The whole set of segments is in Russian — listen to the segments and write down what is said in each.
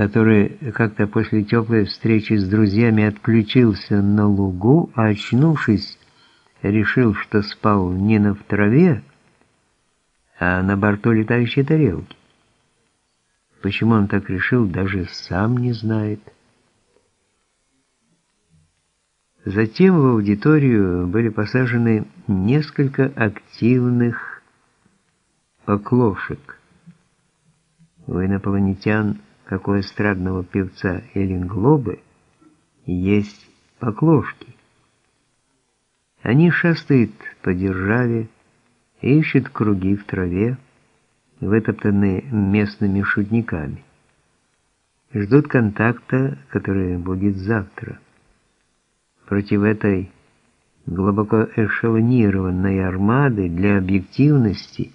который как-то после теплой встречи с друзьями отключился на лугу, а очнувшись, решил, что спал не на в траве, а на борту летающей тарелки. Почему он так решил, даже сам не знает. Затем в аудиторию были посажены несколько активных поклошек. У инопланетян, как у эстрадного певца Эллен Глобы, есть поклошки. Они шастают по державе, ищут круги в траве, вытоптанные местными шутниками. Ждут контакта, который будет завтра. Против этой глубоко эшелонированной армады для объективности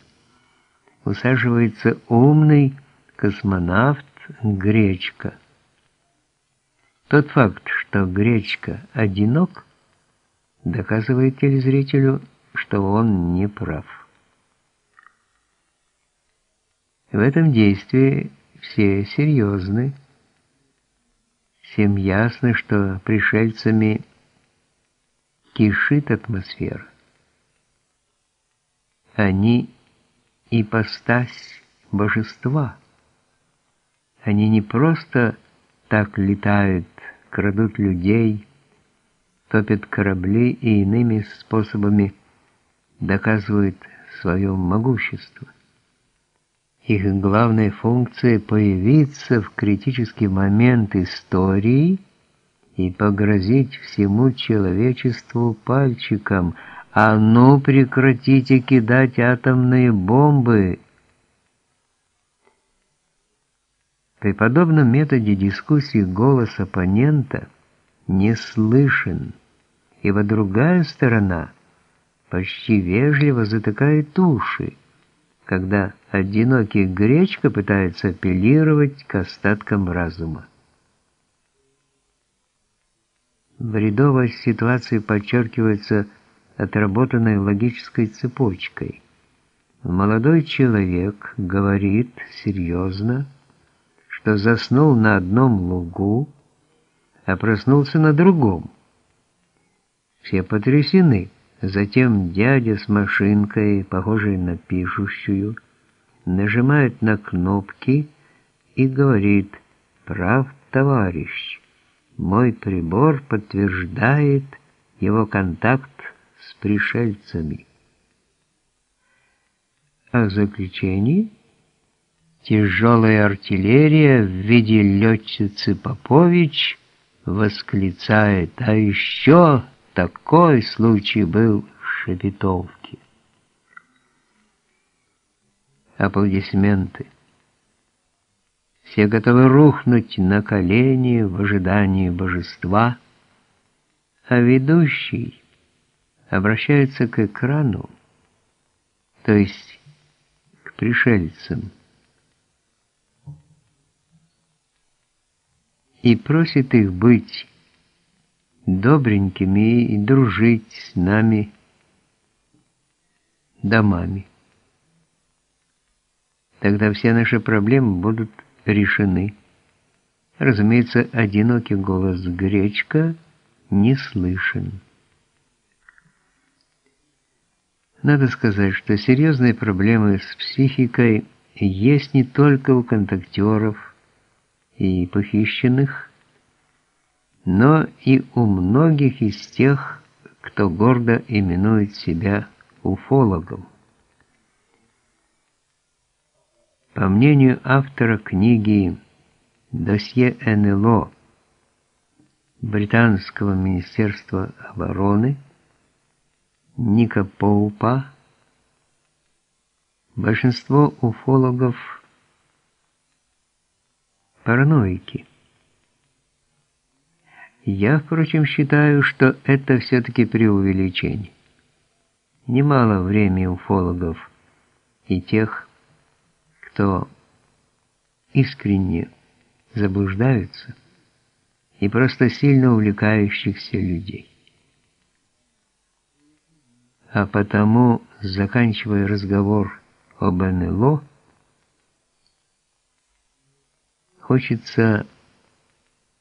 усаживается умный космонавт Гречка. Тот факт, что Гречка одинок, доказывает телезрителю, что он не прав. В этом действии все серьезны. Всем ясно, что пришельцами кишит атмосфера. Они ипостась божества. Они не просто так летают, крадут людей, топят корабли и иными способами доказывают свое могущество. Их главная функция – появиться в критический момент истории и погрозить всему человечеству пальчиком «А ну прекратите кидать атомные бомбы!» При подобном методе дискуссии голос оппонента не слышен, ибо другая сторона почти вежливо затыкает уши, когда одинокий гречка пытается апеллировать к остаткам разума. Бредовость ситуации подчеркивается отработанной логической цепочкой. Молодой человек говорит серьезно, что заснул на одном лугу, а проснулся на другом. Все потрясены. Затем дядя с машинкой, похожей на пишущую, нажимает на кнопки и говорит «Прав, товарищ, мой прибор подтверждает его контакт с пришельцами». В заключении тяжелая артиллерия в виде летчицы Попович восклицает «А еще...» Такой случай был в Шепетовке. Аплодисменты. Все готовы рухнуть на колени в ожидании божества, а ведущий обращается к экрану, то есть к пришельцам, и просит их быть добренькими и дружить с нами домами. Тогда все наши проблемы будут решены. Разумеется, одинокий голос Гречка не слышен. Надо сказать, что серьезные проблемы с психикой есть не только у контактеров и похищенных, но и у многих из тех, кто гордо именует себя уфологом. По мнению автора книги «Досье НЛО» Британского министерства обороны Ника Поупа, большинство уфологов – параноики – я, впрочем, считаю, что это все-таки преувеличение. Немало времени уфологов и тех, кто искренне заблуждаются, и просто сильно увлекающихся людей. А потому, заканчивая разговор об НЛО, Хочется